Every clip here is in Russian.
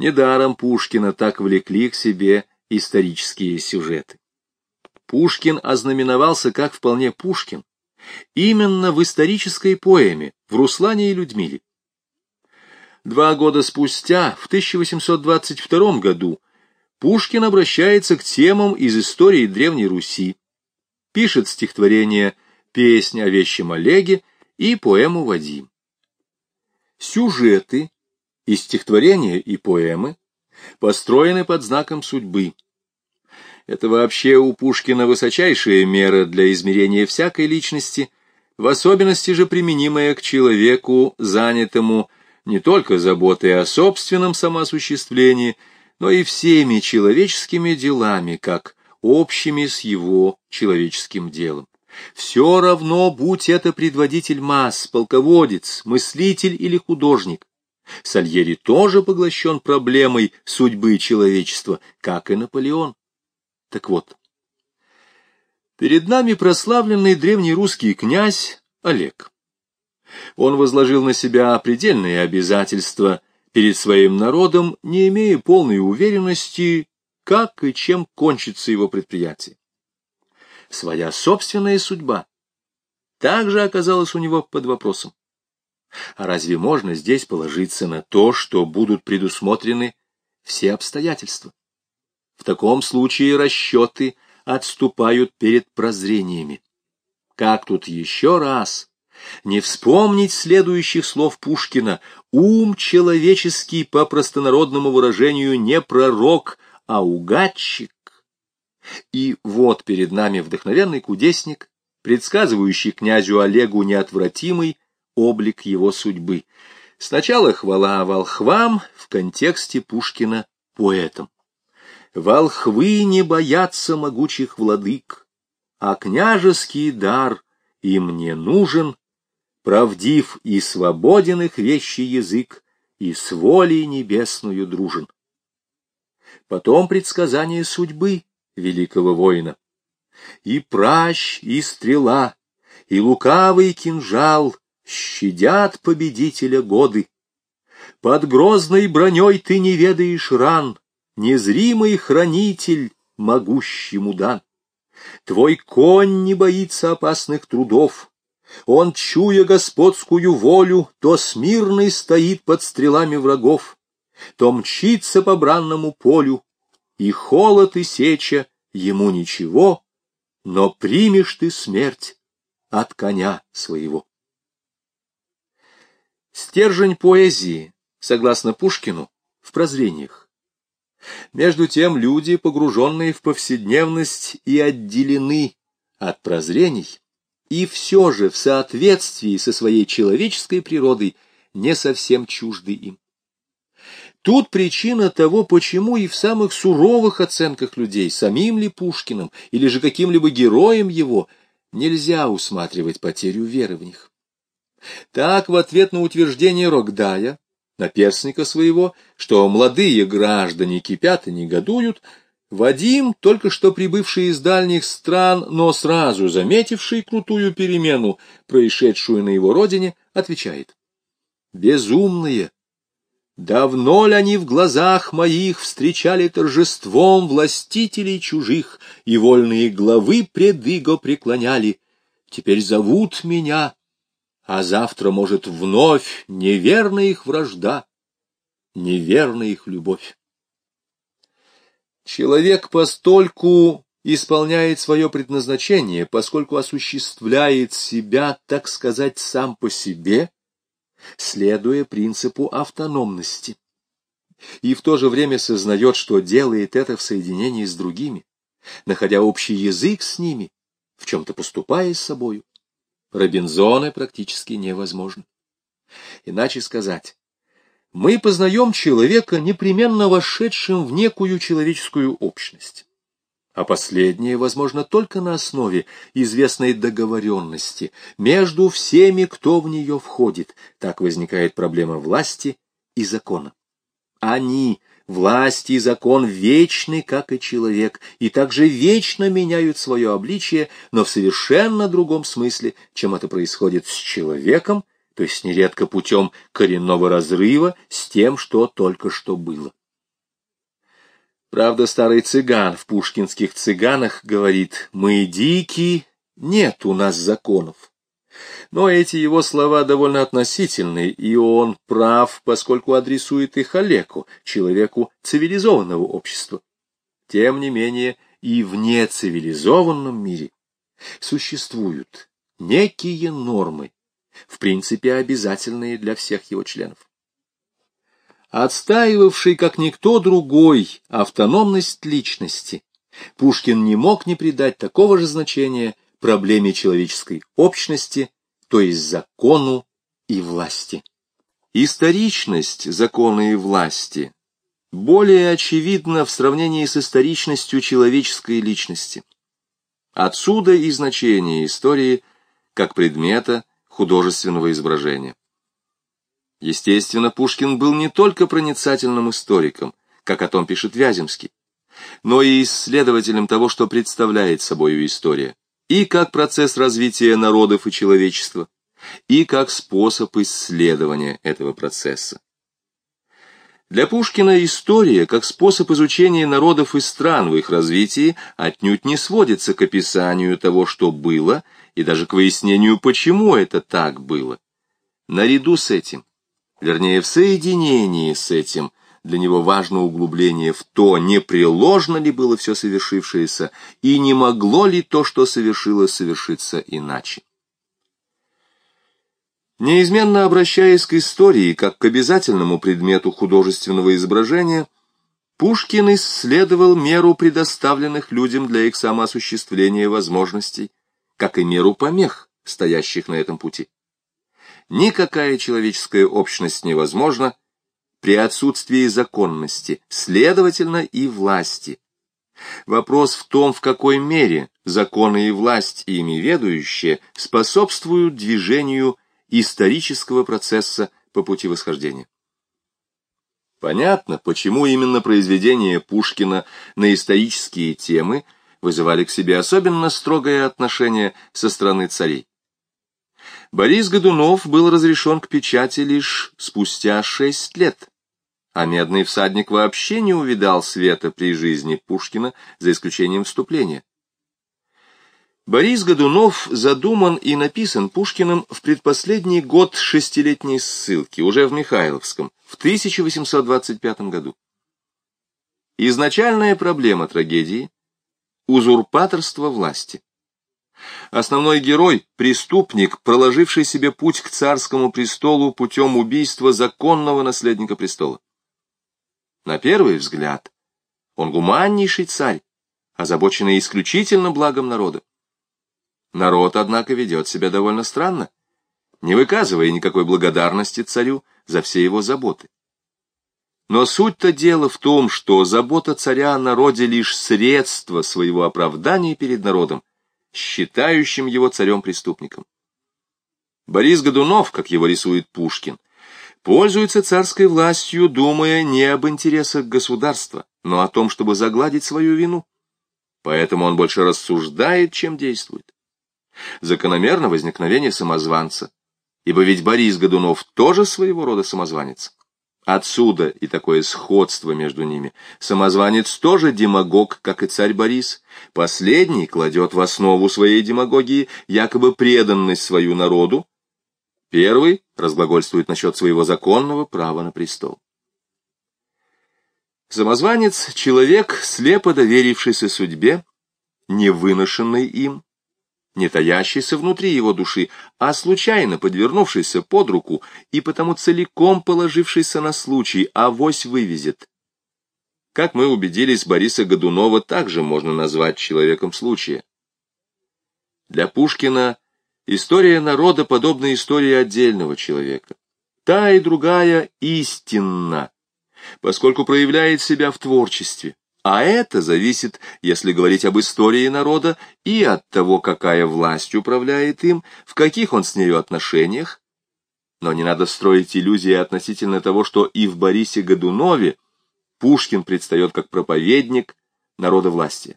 Недаром Пушкина так влекли к себе исторические сюжеты. Пушкин ознаменовался как вполне Пушкин, именно в исторической поэме «В Руслане и Людмиле». Два года спустя, в 1822 году, Пушкин обращается к темам из истории Древней Руси, пишет стихотворение «Песнь о вещем Олеге» и поэму «Вадим». Сюжеты и стихотворения, и поэмы построены под знаком судьбы. Это вообще у Пушкина высочайшая мера для измерения всякой личности, в особенности же применимая к человеку, занятому не только заботой о собственном самоосуществлении, но и всеми человеческими делами, как общими с его человеческим делом. Все равно, будь это предводитель масс, полководец, мыслитель или художник, Сальери тоже поглощен проблемой судьбы человечества, как и Наполеон. Так вот, перед нами прославленный древнерусский князь Олег. Он возложил на себя предельные обязательства перед своим народом, не имея полной уверенности, как и чем кончится его предприятие. Своя собственная судьба также оказалась у него под вопросом. А разве можно здесь положиться на то, что будут предусмотрены все обстоятельства? В таком случае расчеты отступают перед прозрениями. Как тут еще раз не вспомнить следующих слов Пушкина «Ум человеческий, по простонародному выражению, не пророк, а угадчик». И вот перед нами вдохновенный кудесник, предсказывающий князю Олегу неотвратимый облик его судьбы. Сначала хвала волхвам в контексте Пушкина поэтам. Волхвы не боятся могучих владык, а княжеский дар им не нужен, правдив и свободен их вещий язык, и с волей небесную дружен. Потом предсказание судьбы великого воина. И пращ, и стрела, и лукавый кинжал щадят победителя годы. Под грозной броней ты не ведаешь ран, незримый хранитель могущему дан. Твой конь не боится опасных трудов, он, чуя господскую волю, то смирный стоит под стрелами врагов, то мчится по бранному полю, и холод и сеча ему ничего, но примешь ты смерть от коня своего. Стержень поэзии, согласно Пушкину, в прозрениях. Между тем люди, погруженные в повседневность, и отделены от прозрений, и все же в соответствии со своей человеческой природой не совсем чужды им. Тут причина того, почему и в самых суровых оценках людей, самим ли Пушкиным или же каким-либо героем его, нельзя усматривать потерю веры в них. Так, в ответ на утверждение Рогдая, наперсника своего, что молодые граждане кипят и негодуют, Вадим, только что прибывший из дальних стран, но сразу заметивший крутую перемену, происшедшую на его родине, отвечает. «Безумные! Давно ли они в глазах моих встречали торжеством властителей чужих, и вольные главы пред иго преклоняли? Теперь зовут меня, а завтра, может, вновь неверна их вражда, неверна их любовь. Человек постольку исполняет свое предназначение, поскольку осуществляет себя, так сказать, сам по себе, следуя принципу автономности, и в то же время сознает, что делает это в соединении с другими, находя общий язык с ними, в чем-то поступая с собою. Робинзоны практически невозможно. Иначе сказать, мы познаем человека, непременно вошедшим в некую человеческую общность. А последнее возможно только на основе известной договоренности между всеми, кто в нее входит. Так возникает проблема власти и закона. Они Власть и закон вечны, как и человек, и также вечно меняют свое обличие, но в совершенно другом смысле, чем это происходит с человеком, то есть нередко путем коренного разрыва с тем, что только что было. Правда, старый цыган в пушкинских цыганах говорит «Мы дикие, нет у нас законов». Но эти его слова довольно относительны, и он прав, поскольку адресует их Олеку, человеку цивилизованного общества. Тем не менее, и в нецивилизованном мире существуют некие нормы, в принципе обязательные для всех его членов отстаивавший, как никто другой, автономность личности, Пушкин не мог не придать такого же значения проблеме человеческой общности, то есть закону и власти. Историчность закона и власти более очевидна в сравнении с историчностью человеческой личности. Отсюда и значение истории как предмета художественного изображения. Естественно, Пушкин был не только проницательным историком, как о том пишет Вяземский, но и исследователем того, что представляет собой история, и как процесс развития народов и человечества, и как способ исследования этого процесса. Для Пушкина история, как способ изучения народов и стран в их развитии, отнюдь не сводится к описанию того, что было, и даже к выяснению, почему это так было. Наряду с этим вернее, в соединении с этим, для него важно углубление в то, не приложно ли было все совершившееся, и не могло ли то, что совершилось, совершиться иначе. Неизменно обращаясь к истории как к обязательному предмету художественного изображения, Пушкин исследовал меру предоставленных людям для их самоосуществления возможностей, как и меру помех, стоящих на этом пути. Никакая человеческая общность невозможна при отсутствии законности, следовательно, и власти. Вопрос в том, в какой мере законы и власть, ими ведущие, способствуют движению исторического процесса по пути восхождения. Понятно, почему именно произведения Пушкина на исторические темы вызывали к себе особенно строгое отношение со стороны царей. Борис Годунов был разрешен к печати лишь спустя шесть лет, а «Медный всадник» вообще не увидал света при жизни Пушкина, за исключением вступления. Борис Годунов задуман и написан Пушкиным в предпоследний год шестилетней ссылки, уже в Михайловском, в 1825 году. Изначальная проблема трагедии – узурпаторство власти. Основной герой — преступник, проложивший себе путь к царскому престолу путем убийства законного наследника престола. На первый взгляд он гуманнейший царь, озабоченный исключительно благом народа. Народ, однако, ведет себя довольно странно, не выказывая никакой благодарности царю за все его заботы. Но суть-то дела в том, что забота царя о народе лишь средство своего оправдания перед народом, считающим его царем-преступником. Борис Годунов, как его рисует Пушкин, пользуется царской властью, думая не об интересах государства, но о том, чтобы загладить свою вину. Поэтому он больше рассуждает, чем действует. Закономерно возникновение самозванца, ибо ведь Борис Годунов тоже своего рода самозванец. Отсюда и такое сходство между ними. Самозванец тоже демагог, как и царь Борис. Последний кладет в основу своей демагогии якобы преданность свою народу. Первый разглагольствует насчет своего законного права на престол. Самозванец — человек, слепо доверившийся судьбе, не выношенный им, не таящийся внутри его души, а случайно подвернувшийся под руку и потому целиком положившийся на случай, авось вывезет. Как мы убедились, Бориса Годунова также можно назвать человеком случая. Для Пушкина история народа подобна истории отдельного человека. Та и другая истинна, поскольку проявляет себя в творчестве. А это зависит, если говорить об истории народа, и от того, какая власть управляет им, в каких он с нею отношениях. Но не надо строить иллюзии относительно того, что и в Борисе Годунове Пушкин предстает как проповедник народа власти.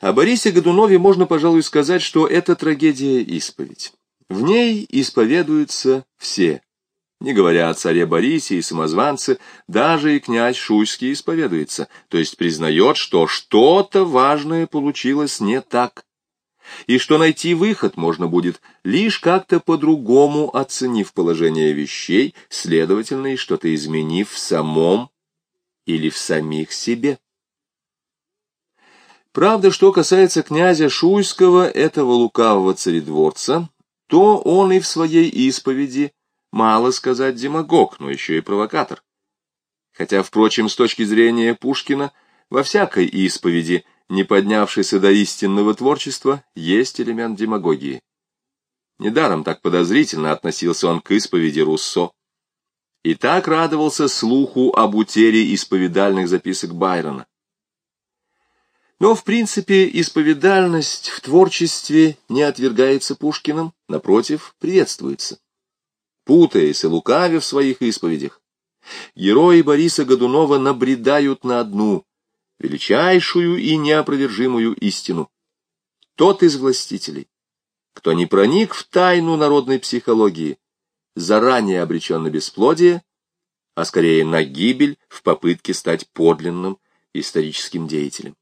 О Борисе Годунове можно, пожалуй, сказать, что это трагедия-исповедь. В ней исповедуются все Не говоря о царе Борисе и самозванце, даже и князь Шуйский исповедуется, то есть признает, что что-то важное получилось не так, и что найти выход можно будет, лишь как-то по-другому оценив положение вещей, следовательно, и что-то изменив в самом или в самих себе. Правда, что касается князя Шуйского, этого лукавого царедворца, то он и в своей исповеди мало сказать демагог, но еще и провокатор. Хотя, впрочем, с точки зрения Пушкина, во всякой исповеди, не поднявшейся до истинного творчества, есть элемент демагогии. Недаром так подозрительно относился он к исповеди Руссо. И так радовался слуху об утере исповедальных записок Байрона. Но, в принципе, исповедальность в творчестве не отвергается Пушкиным, напротив, приветствуется. Путаясь и лукавя в своих исповедях, герои Бориса Годунова набредают на одну, величайшую и неопровержимую истину. Тот из властителей, кто не проник в тайну народной психологии, заранее обречен на бесплодие, а скорее на гибель в попытке стать подлинным историческим деятелем.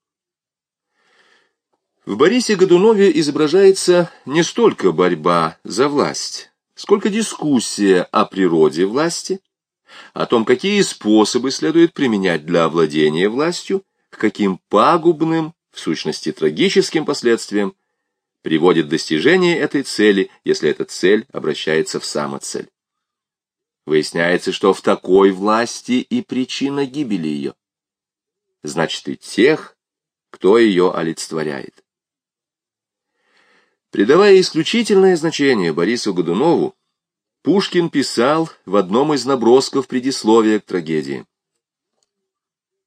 В Борисе Годунове изображается не столько борьба за власть, сколько дискуссия о природе власти, о том, какие способы следует применять для овладения властью, к каким пагубным, в сущности трагическим последствиям, приводит достижение этой цели, если эта цель обращается в самоцель. Выясняется, что в такой власти и причина гибели ее. Значит, и тех, кто ее олицетворяет. Придавая исключительное значение Борису Годунову, Пушкин писал в одном из набросков предисловия к трагедии.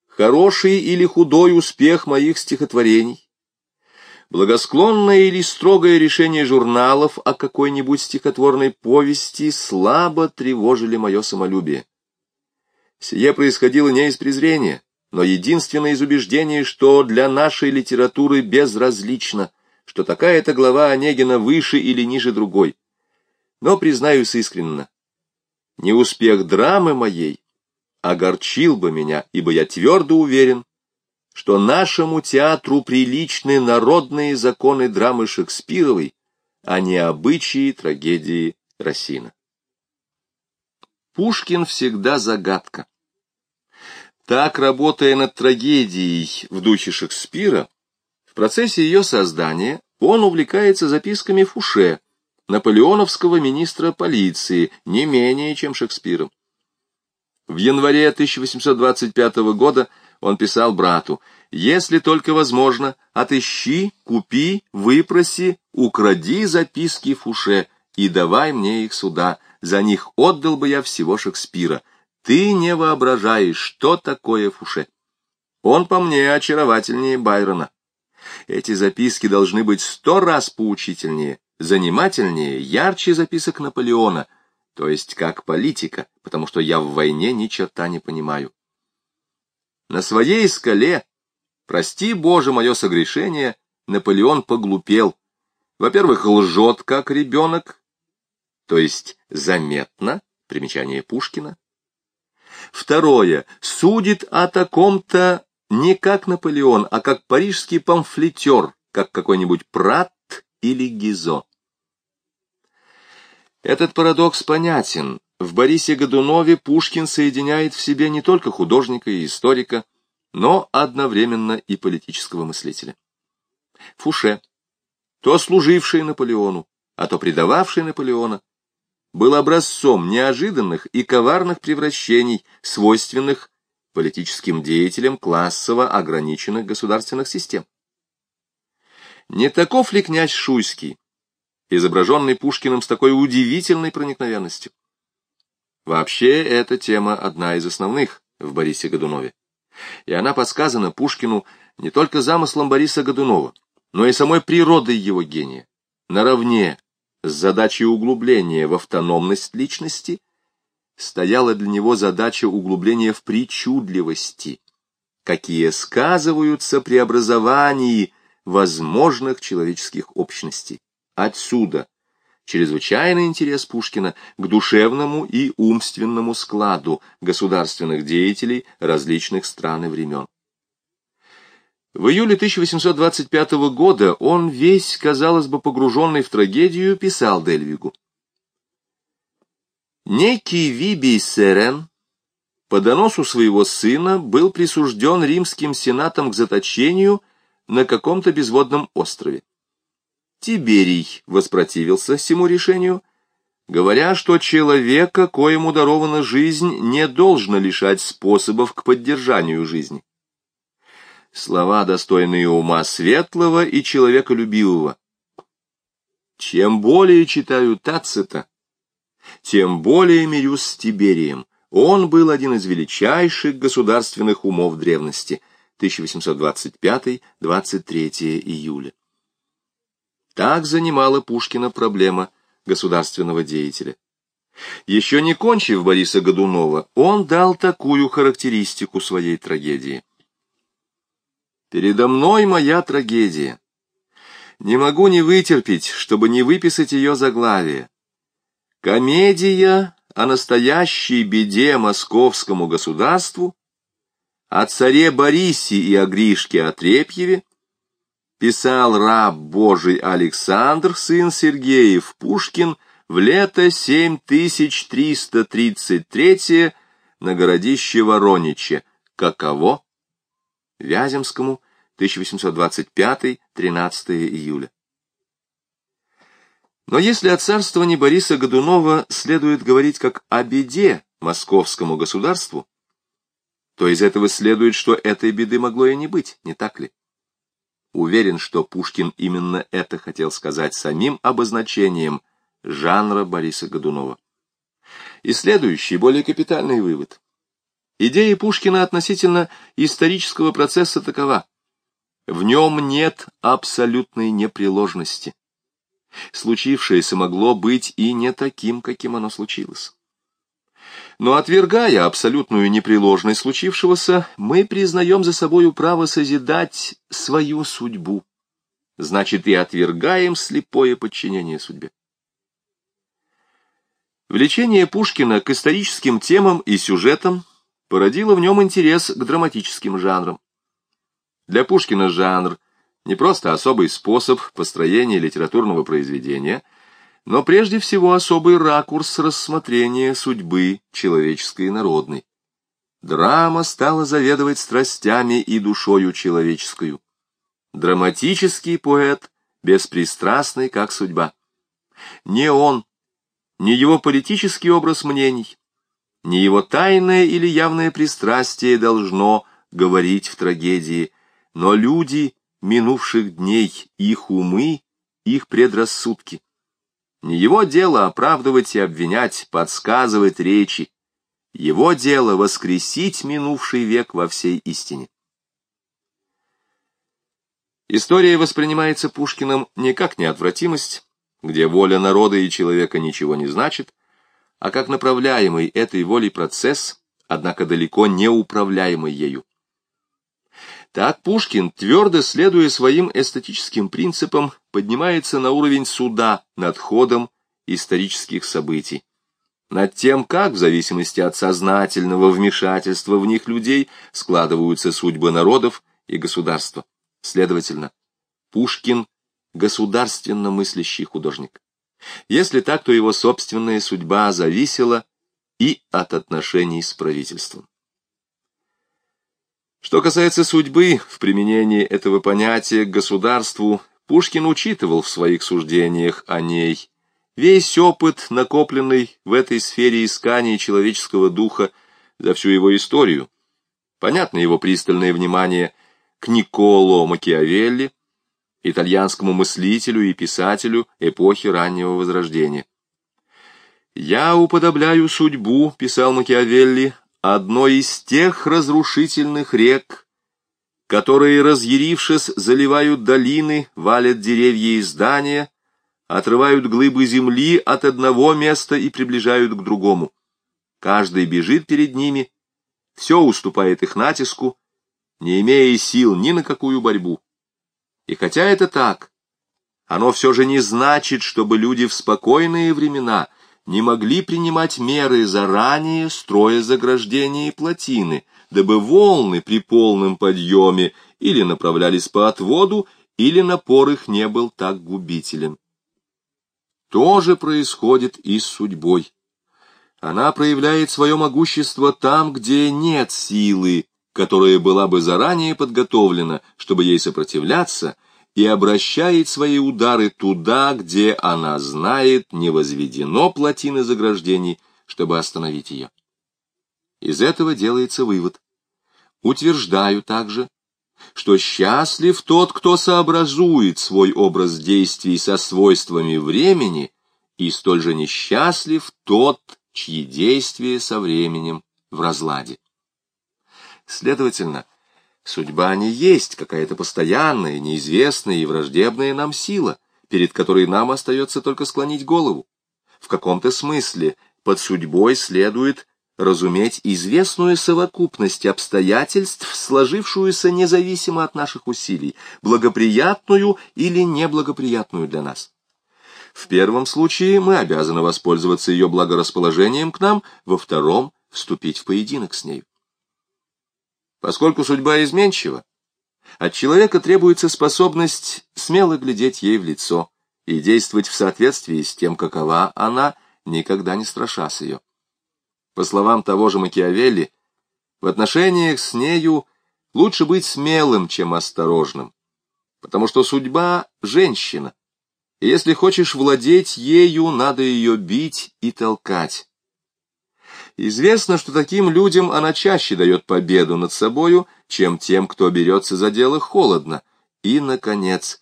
«Хороший или худой успех моих стихотворений, благосклонное или строгое решение журналов о какой-нибудь стихотворной повести слабо тревожили мое самолюбие. Сие происходило не из презрения, но единственное из убеждений, что для нашей литературы безразлично – что такая-то глава Онегина выше или ниже другой. Но, признаюсь искренно, не успех драмы моей огорчил бы меня, ибо я твердо уверен, что нашему театру приличны народные законы драмы Шекспировой, а не обычаи трагедии Росина. Пушкин всегда загадка. Так, работая над трагедией в духе Шекспира, в процессе ее создания он увлекается записками Фуше, наполеоновского министра полиции, не менее, чем Шекспиром. В январе 1825 года он писал брату, «Если только возможно, отыщи, купи, выпроси, укради записки Фуше и давай мне их сюда, за них отдал бы я всего Шекспира. Ты не воображаешь, что такое Фуше. Он по мне очаровательнее Байрона. Эти записки должны быть сто раз поучительнее, занимательнее, ярче записок Наполеона, то есть как политика, потому что я в войне ни черта не понимаю. На своей скале, прости, Боже, мое согрешение, Наполеон поглупел. Во-первых, лжет, как ребенок, то есть заметно, примечание Пушкина. Второе, судит о таком-то не как Наполеон, а как парижский памфлетер, как какой-нибудь Прат или Гизо. Этот парадокс понятен. В Борисе Годунове Пушкин соединяет в себе не только художника и историка, но одновременно и политического мыслителя. Фуше, то служивший Наполеону, а то предававший Наполеона, был образцом неожиданных и коварных превращений, свойственных политическим деятелем классово ограниченных государственных систем. Не таков ли князь Шуйский, изображенный Пушкиным с такой удивительной проникновенностью? Вообще, эта тема одна из основных в Борисе Годунове. И она подсказана Пушкину не только замыслом Бориса Годунова, но и самой природой его гения, наравне с задачей углубления в автономность личности – стояла для него задача углубления в причудливости, какие сказываются при возможных человеческих общностей. Отсюда чрезвычайный интерес Пушкина к душевному и умственному складу государственных деятелей различных стран и времен. В июле 1825 года он весь, казалось бы, погруженный в трагедию, писал Дельвигу. Некий Вибий Серен по доносу своего сына был присужден римским сенатом к заточению на каком-то безводном острове. Тиберий воспротивился всему решению, говоря, что человека, коему дарована жизнь, не должно лишать способов к поддержанию жизни. Слова, достойные ума светлого и человеколюбивого. Чем более читаю Тацита, тем более мирюсь с Тиберием. Он был один из величайших государственных умов древности. 1825-23 июля. Так занимала Пушкина проблема государственного деятеля. Еще не кончив Бориса Годунова, он дал такую характеристику своей трагедии. «Передо мной моя трагедия. Не могу не вытерпеть, чтобы не выписать ее заглавие. Комедия о настоящей беде московскому государству, о царе Борисе и о Гришке Отрепьеве, писал раб Божий Александр, сын Сергеев Пушкин, в лето 7333 на городище Ворониче. Каково? Вяземскому, 1825-13 июля. Но если о царствовании Бориса Годунова следует говорить как о беде московскому государству, то из этого следует, что этой беды могло и не быть, не так ли? Уверен, что Пушкин именно это хотел сказать самим обозначением жанра Бориса Годунова. И следующий, более капитальный вывод. Идея Пушкина относительно исторического процесса такова. В нем нет абсолютной непреложности. Случившееся могло быть и не таким, каким оно случилось. Но отвергая абсолютную непреложность случившегося, мы признаем за собою право созидать свою судьбу. Значит, и отвергаем слепое подчинение судьбе. Влечение Пушкина к историческим темам и сюжетам породило в нем интерес к драматическим жанрам. Для Пушкина жанр – не просто особый способ построения литературного произведения, но прежде всего особый ракурс рассмотрения судьбы человеческой и народной. Драма стала заведовать страстями и душою человеческую. Драматический поэт, беспристрастный, как судьба. Не он, не его политический образ мнений, не его тайное или явное пристрастие должно говорить в трагедии, но люди минувших дней, их умы, их предрассудки. Не его дело оправдывать и обвинять, подсказывать речи. Его дело воскресить минувший век во всей истине. История воспринимается Пушкиным не как неотвратимость, где воля народа и человека ничего не значит, а как направляемый этой волей процесс, однако далеко не управляемый ею. Так Пушкин, твердо следуя своим эстетическим принципам, поднимается на уровень суда над ходом исторических событий, над тем, как, в зависимости от сознательного вмешательства в них людей, складываются судьбы народов и государства. Следовательно, Пушкин — государственно мыслящий художник. Если так, то его собственная судьба зависела и от отношений с правительством. Что касается судьбы, в применении этого понятия к государству Пушкин учитывал в своих суждениях о ней весь опыт, накопленный в этой сфере искания человеческого духа за всю его историю. Понятно его пристальное внимание к Николо Макиавелли, итальянскому мыслителю и писателю эпохи раннего Возрождения. «Я уподобляю судьбу», — писал Макиавелли, одной из тех разрушительных рек, которые, разъярившись, заливают долины, валят деревья и здания, отрывают глыбы земли от одного места и приближают к другому. Каждый бежит перед ними, все уступает их натиску, не имея сил ни на какую борьбу. И хотя это так, оно все же не значит, чтобы люди в спокойные времена не могли принимать меры заранее, строя заграждения и плотины, дабы волны при полном подъеме или направлялись по отводу, или напор их не был так губителен. То же происходит и с судьбой. Она проявляет свое могущество там, где нет силы, которая была бы заранее подготовлена, чтобы ей сопротивляться, и обращает свои удары туда, где она знает, не возведено плотины заграждений, чтобы остановить ее. Из этого делается вывод. Утверждаю также, что счастлив тот, кто сообразует свой образ действий со свойствами времени, и столь же несчастлив тот, чьи действия со временем в разладе. Следовательно, судьба не есть какая-то постоянная, неизвестная и враждебная нам сила, перед которой нам остается только склонить голову. В каком-то смысле под судьбой следует разуметь известную совокупность обстоятельств, сложившуюся независимо от наших усилий, благоприятную или неблагоприятную для нас. В первом случае мы обязаны воспользоваться ее благорасположением к нам, во втором — вступить в поединок с нею. Поскольку судьба изменчива, от человека требуется способность смело глядеть ей в лицо и действовать в соответствии с тем, какова она, никогда не страшась ее. По словам того же Макиавелли, в отношениях с нею лучше быть смелым, чем осторожным, потому что судьба — женщина, и если хочешь владеть ею, надо ее бить и толкать. Известно, что таким людям она чаще дает победу над собою, чем тем, кто берется за дело холодно. И, наконец,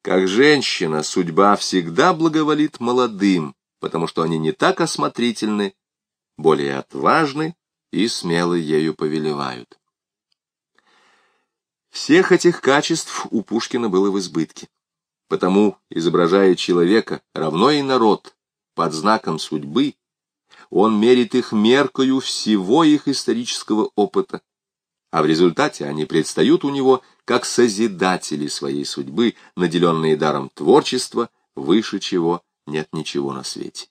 как женщина, судьба всегда благоволит молодым, потому что они не так осмотрительны, более отважны и смело ею повелевают. Всех этих качеств у Пушкина было в избытке. Потому, изображая человека, равно и народ, под знаком судьбы, он мерит их меркою всего их исторического опыта, а в результате они предстают у него как созидатели своей судьбы, наделенные даром творчества, выше чего нет ничего на свете.